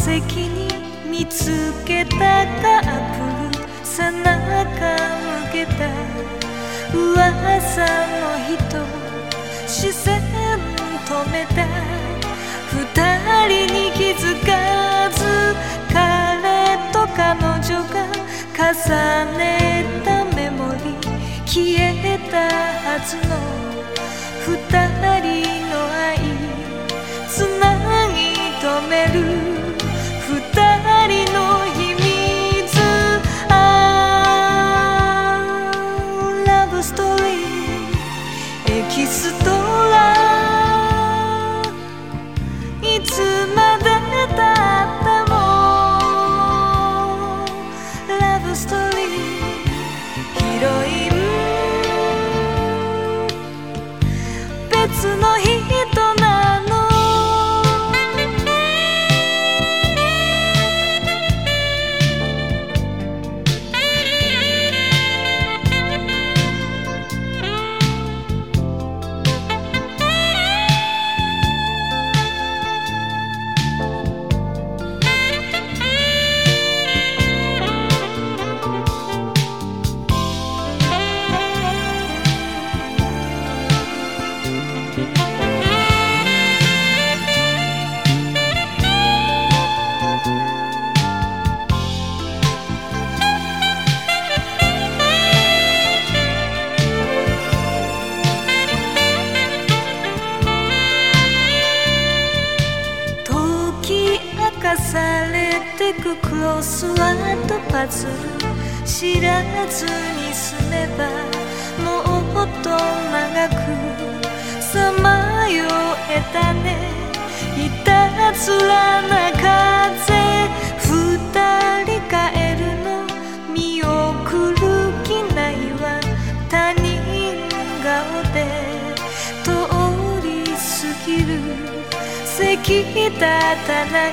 石に見つけたカップ。ル背中向けた。噂の人。視線止めた。二人に気づかン別のクロスワードパズル知らずに済めばもっと長くさまよえたね。いたずらな風二人帰るの。見送る気ないわ。他人顔で通り過ぎる席立たない